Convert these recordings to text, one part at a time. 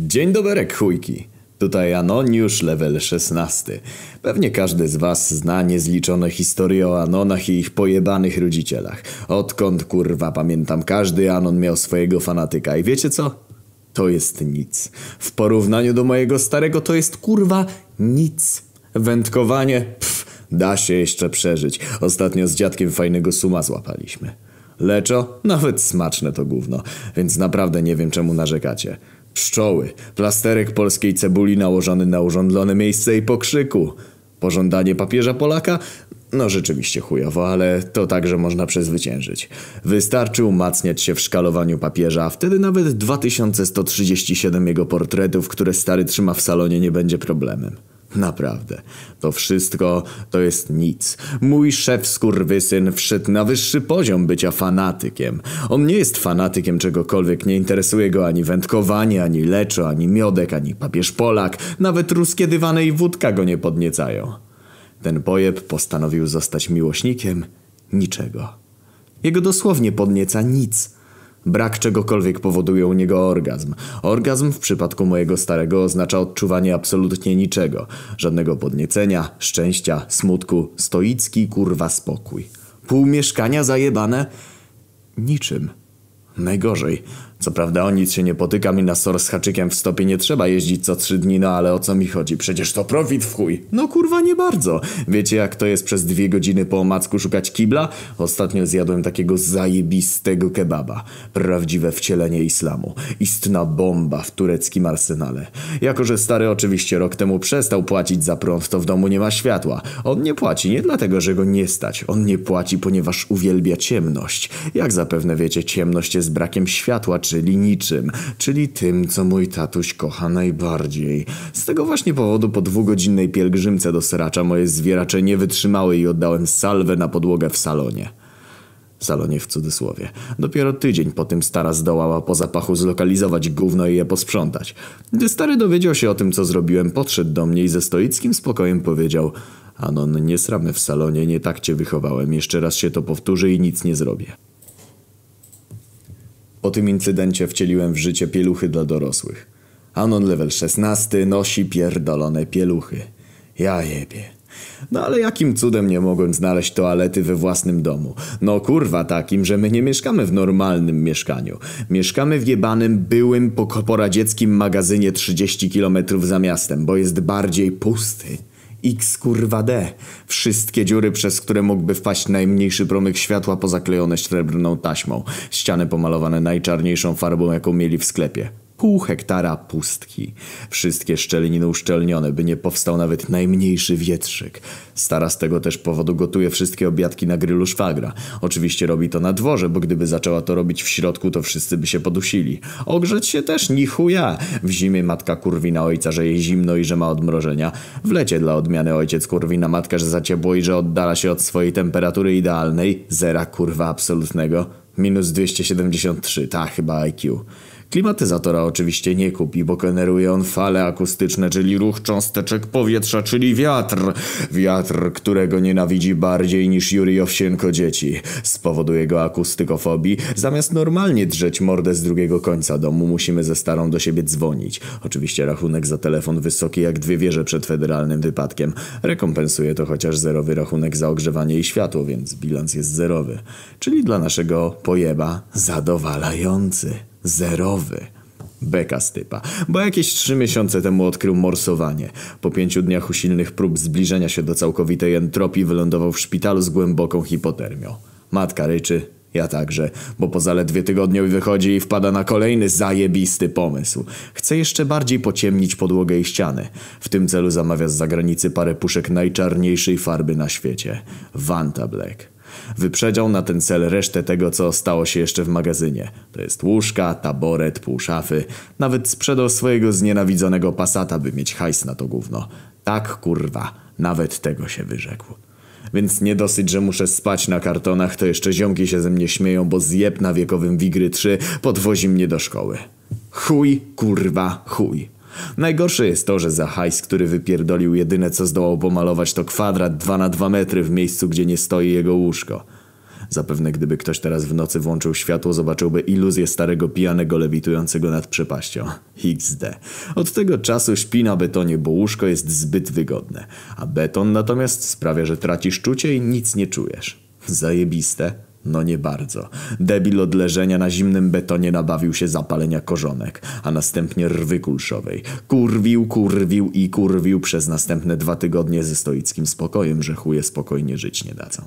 Dzień dobry, chujki. Tutaj Anoniusz, level 16. Pewnie każdy z was zna niezliczone historie o Anonach i ich pojebanych rodzicielach. Odkąd kurwa pamiętam, każdy Anon miał swojego fanatyka i wiecie co? To jest nic. W porównaniu do mojego starego to jest kurwa nic. Wędkowanie, pff, da się jeszcze przeżyć. Ostatnio z dziadkiem fajnego suma złapaliśmy. Leczo? Nawet smaczne to gówno, więc naprawdę nie wiem czemu narzekacie. Pszczoły, plasterek polskiej cebuli nałożony na urządlone miejsce i pokrzyku. Pożądanie papieża Polaka? No rzeczywiście chujowo, ale to także można przezwyciężyć. Wystarczy umacniać się w szkalowaniu papieża, a wtedy nawet 2137 jego portretów, które stary trzyma w salonie nie będzie problemem. Naprawdę. To wszystko to jest nic. Mój szef skurwysyn wszedł na wyższy poziom bycia fanatykiem. On nie jest fanatykiem czegokolwiek, nie interesuje go ani wędkowanie, ani leczo, ani miodek, ani papież Polak. Nawet ruskie dywany i wódka go nie podniecają. Ten pojeb postanowił zostać miłośnikiem niczego. Jego dosłownie podnieca nic – Brak czegokolwiek powoduje u niego orgazm. Orgazm w przypadku mojego starego oznacza odczuwanie absolutnie niczego. Żadnego podniecenia, szczęścia, smutku, stoicki kurwa spokój. Pół mieszkania zajebane? Niczym. Najgorzej. Co prawda o nic się nie potykam i na sor z haczykiem w stopie nie trzeba jeździć co trzy dni, no ale o co mi chodzi? Przecież to profit w chuj. No kurwa nie bardzo. Wiecie jak to jest przez dwie godziny po omacku szukać kibla? Ostatnio zjadłem takiego zajebistego kebaba. Prawdziwe wcielenie islamu. Istna bomba w tureckim arsenale. Jako, że stary oczywiście rok temu przestał płacić za prąd, to w domu nie ma światła. On nie płaci nie dlatego, że go nie stać. On nie płaci, ponieważ uwielbia ciemność. Jak zapewne wiecie, ciemność jest brakiem światła, czyli niczym, czyli tym, co mój tatuś kocha najbardziej. Z tego właśnie powodu po dwugodzinnej pielgrzymce do seracza moje zwieracze nie wytrzymały i oddałem salwę na podłogę w salonie. Salonie w cudzysłowie. Dopiero tydzień po tym stara zdołała po zapachu zlokalizować gówno i je posprzątać. Gdy stary dowiedział się o tym, co zrobiłem, podszedł do mnie i ze stoickim spokojem powiedział Anon, nie sramy w salonie, nie tak cię wychowałem. Jeszcze raz się to powtórzy i nic nie zrobię. Po tym incydencie wcieliłem w życie pieluchy dla dorosłych. Anon level 16 nosi pierdolone pieluchy. Ja jebie. No ale jakim cudem nie mogłem znaleźć toalety we własnym domu? No kurwa takim, że my nie mieszkamy w normalnym mieszkaniu. Mieszkamy w jebanym byłym poradzieckim magazynie 30 km za miastem, bo jest bardziej pusty. X kurwa D. Wszystkie dziury, przez które mógłby wpaść najmniejszy promyk światła pozaklejone srebrną taśmą. Ściany pomalowane najczarniejszą farbą, jaką mieli w sklepie. Pół hektara pustki. Wszystkie szczeliny uszczelnione, by nie powstał nawet najmniejszy wietrzyk. Stara z tego też powodu gotuje wszystkie obiadki na grylu szwagra. Oczywiście robi to na dworze, bo gdyby zaczęła to robić w środku, to wszyscy by się podusili. Ogrzeć się też ni chuja. W zimie matka kurwi na ojca, że jej zimno i że ma odmrożenia. W lecie dla odmiany ojciec kurwi na matkę, że za ciepło i że oddala się od swojej temperatury idealnej. Zera kurwa absolutnego. Minus 273, ta chyba IQ. Klimatyzatora oczywiście nie kupi, bo generuje on fale akustyczne, czyli ruch cząsteczek powietrza, czyli wiatr. Wiatr, którego nienawidzi bardziej niż Juri Owsienko dzieci. Z powodu jego akustykofobii, zamiast normalnie drzeć mordę z drugiego końca domu, musimy ze starą do siebie dzwonić. Oczywiście rachunek za telefon wysoki jak dwie wieże przed federalnym wypadkiem. Rekompensuje to chociaż zerowy rachunek za ogrzewanie i światło, więc bilans jest zerowy. Czyli dla naszego pojeba zadowalający zerowy. Beka z typa, bo jakieś trzy miesiące temu odkrył morsowanie. Po pięciu dniach usilnych prób zbliżenia się do całkowitej entropii wylądował w szpitalu z głęboką hipotermią. Matka ryczy, ja także, bo po zaledwie tygodniu wychodzi i wpada na kolejny zajebisty pomysł. Chce jeszcze bardziej pociemnić podłogę i ściany. W tym celu zamawia z zagranicy parę puszek najczarniejszej farby na świecie. Vanta Black. Wyprzedział na ten cel resztę tego, co stało się jeszcze w magazynie. To jest łóżka, taboret, pół szafy. Nawet sprzedał swojego znienawidzonego pasata, by mieć hajs na to gówno. Tak, kurwa, nawet tego się wyrzekł. Więc nie dosyć, że muszę spać na kartonach, to jeszcze ziomki się ze mnie śmieją, bo zjeb na wiekowym Wigry 3 podwozi mnie do szkoły. Chuj, kurwa, chuj. Najgorsze jest to, że za hajs, który wypierdolił jedyne co zdołał pomalować to kwadrat 2 na 2 metry w miejscu, gdzie nie stoi jego łóżko. Zapewne gdyby ktoś teraz w nocy włączył światło, zobaczyłby iluzję starego pijanego lewitującego nad przepaścią. XD. Od tego czasu śpi na betonie, bo łóżko jest zbyt wygodne. A beton natomiast sprawia, że tracisz czucie i nic nie czujesz. Zajebiste. No nie bardzo. Debil od leżenia na zimnym betonie nabawił się zapalenia korzonek, a następnie rwy kulszowej. Kurwił, kurwił i kurwił przez następne dwa tygodnie ze stoickim spokojem, że chuje spokojnie żyć nie dadzą.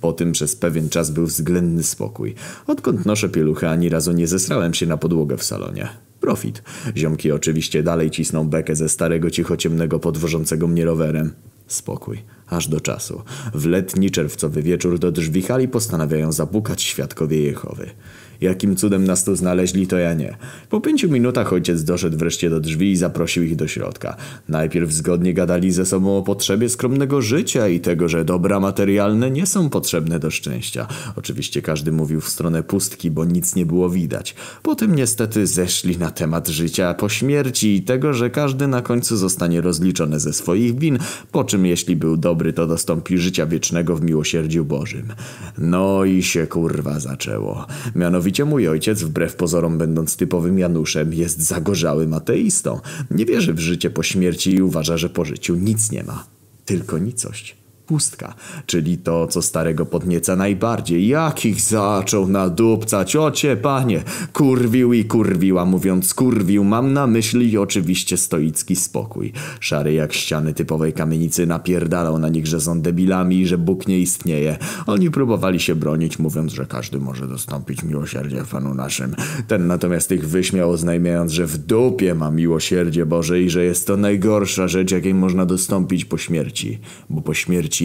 Po tym przez pewien czas był względny spokój. Odkąd noszę pieluchę, ani razu nie zesrałem się na podłogę w salonie. Profit. Ziomki oczywiście dalej cisną bekę ze starego cichociemnego podwożącego mnie rowerem. Spokój, aż do czasu. W letni czerwcowy wieczór do drzwi hali postanawiają zapukać świadkowie Jehowy. Jakim cudem nas tu znaleźli, to ja nie. Po pięciu minutach ojciec doszedł wreszcie do drzwi i zaprosił ich do środka. Najpierw zgodnie gadali ze sobą o potrzebie skromnego życia i tego, że dobra materialne nie są potrzebne do szczęścia. Oczywiście każdy mówił w stronę pustki, bo nic nie było widać. Potem niestety zeszli na temat życia po śmierci i tego, że każdy na końcu zostanie rozliczony ze swoich win, po czym jeśli był dobry, to dostąpi życia wiecznego w miłosierdziu Bożym. No i się kurwa zaczęło. Mianowicie mój ojciec, wbrew pozorom będąc typowym Januszem, jest zagorzałym ateistą. Nie wierzy w życie po śmierci i uważa, że po życiu nic nie ma. Tylko nicość pustka, czyli to, co starego podnieca najbardziej. Jakich zaczął nadupcać, ocie panie, kurwił i kurwiła, mówiąc kurwił, mam na myśli oczywiście stoicki spokój. Szary jak ściany typowej kamienicy napierdalał na nich, że są debilami i że Bóg nie istnieje. Oni próbowali się bronić, mówiąc, że każdy może dostąpić miłosierdzia Panu naszym. Ten natomiast ich wyśmiał, oznajmiając, że w dupie ma miłosierdzie Boże i że jest to najgorsza rzecz, jakiej można dostąpić po śmierci, bo po śmierci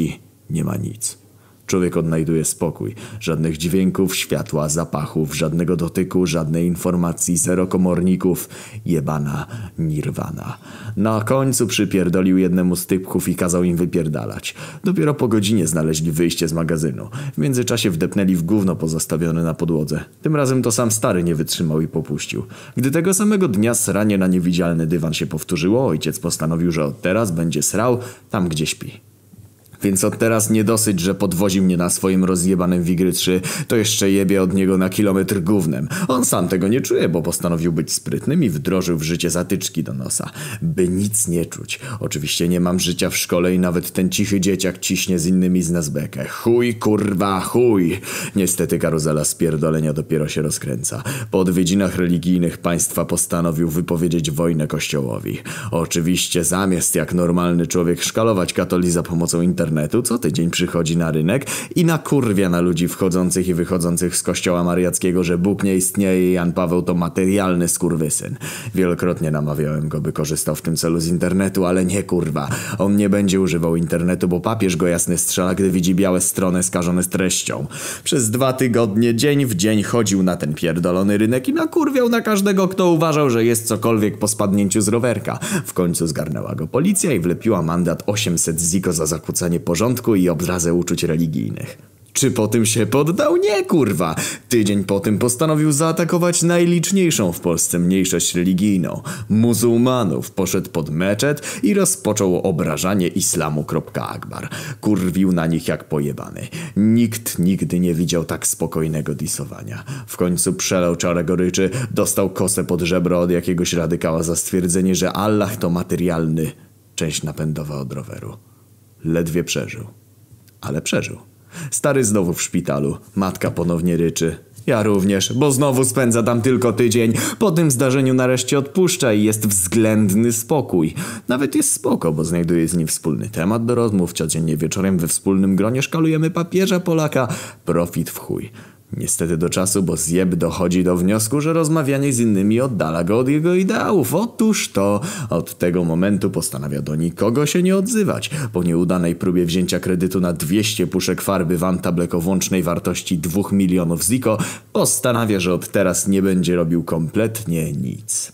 nie ma nic. Człowiek odnajduje spokój. Żadnych dźwięków, światła, zapachów, żadnego dotyku, żadnej informacji, zero komorników. Jebana nirwana. Na końcu przypierdolił jednemu z typków i kazał im wypierdalać. Dopiero po godzinie znaleźli wyjście z magazynu. W międzyczasie wdepnęli w gówno pozostawione na podłodze. Tym razem to sam stary nie wytrzymał i popuścił. Gdy tego samego dnia sranie na niewidzialny dywan się powtórzyło, ojciec postanowił, że od teraz będzie srał tam, gdzie śpi. Więc od teraz nie dosyć, że podwozi mnie na swoim rozjebanym Wigry 3, to jeszcze jebie od niego na kilometr gównem. On sam tego nie czuje, bo postanowił być sprytnym i wdrożył w życie zatyczki do nosa. By nic nie czuć. Oczywiście nie mam życia w szkole i nawet ten cichy dzieciak ciśnie z innymi z nas bekę. Chuj, kurwa, chuj! Niestety karuzela spierdolenia dopiero się rozkręca. Po odwiedzinach religijnych państwa postanowił wypowiedzieć wojnę kościołowi. Oczywiście zamiast jak normalny człowiek szkalować katoli za pomocą internetu, internetu co tydzień przychodzi na rynek i nakurwia na ludzi wchodzących i wychodzących z kościoła mariackiego, że Bóg nie istnieje i Jan Paweł to materialny skurwysyn. Wielokrotnie namawiałem go, by korzystał w tym celu z internetu, ale nie kurwa. On nie będzie używał internetu, bo papież go jasny strzela, gdy widzi białe strony skażone z treścią. Przez dwa tygodnie, dzień w dzień chodził na ten pierdolony rynek i nakurwiał na każdego, kto uważał, że jest cokolwiek po spadnięciu z rowerka. W końcu zgarnęła go policja i wlepiła mandat 800 ziko za zakłócenie porządku i obrazę uczuć religijnych. Czy po tym się poddał? Nie, kurwa. Tydzień po tym postanowił zaatakować najliczniejszą w Polsce mniejszość religijną. Muzułmanów poszedł pod meczet i rozpoczął obrażanie islamu. Akbar. Kurwił na nich jak pojebany. Nikt nigdy nie widział tak spokojnego disowania. W końcu przelał czarę goryczy, dostał kosę pod żebro od jakiegoś radykała za stwierdzenie, że Allah to materialny. Część napędowa od roweru. Ledwie przeżył. Ale przeżył. Stary znowu w szpitalu. Matka ponownie ryczy. Ja również, bo znowu spędza tam tylko tydzień. Po tym zdarzeniu nareszcie odpuszcza i jest względny spokój. Nawet jest spoko, bo znajduje z nim wspólny temat do rozmów. Codziennie wieczorem we wspólnym gronie szkalujemy papieża Polaka. Profit w chuj. Niestety do czasu, bo zjeb dochodzi do wniosku, że rozmawianie z innymi oddala go od jego ideałów. Otóż to od tego momentu postanawia do nikogo się nie odzywać. Po nieudanej próbie wzięcia kredytu na 200 puszek farby Vanta Black o włącznej wartości 2 milionów ziko, postanawia, że od teraz nie będzie robił kompletnie nic.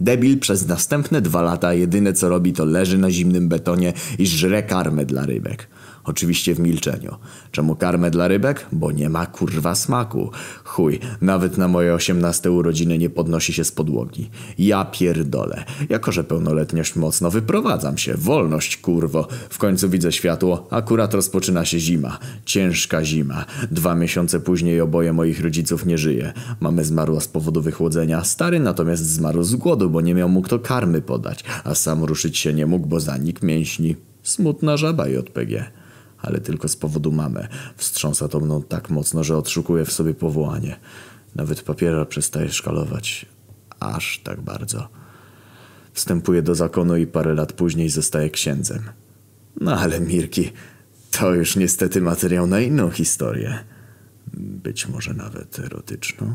Debil przez następne dwa lata jedyne co robi to leży na zimnym betonie i żre karmę dla rybek. Oczywiście w milczeniu. Czemu karmę dla rybek? Bo nie ma kurwa smaku. Chuj, nawet na moje osiemnaste urodziny nie podnosi się z podłogi. Ja pierdolę. Jako, że pełnoletność mocno wyprowadzam się. Wolność, kurwo. W końcu widzę światło. Akurat rozpoczyna się zima. Ciężka zima. Dwa miesiące później oboje moich rodziców nie żyje. Mamy zmarła z powodu wychłodzenia. Stary natomiast zmarł z głodu, bo nie miał mu kto karmy podać. A sam ruszyć się nie mógł, bo zanik mięśni. Smutna żaba JPG ale tylko z powodu mamy. Wstrząsa to mną tak mocno, że odszukuje w sobie powołanie. Nawet papiera przestaje szkalować. Aż tak bardzo. Wstępuje do zakonu i parę lat później zostaje księdzem. No ale Mirki, to już niestety materiał na inną historię. Być może nawet erotyczną.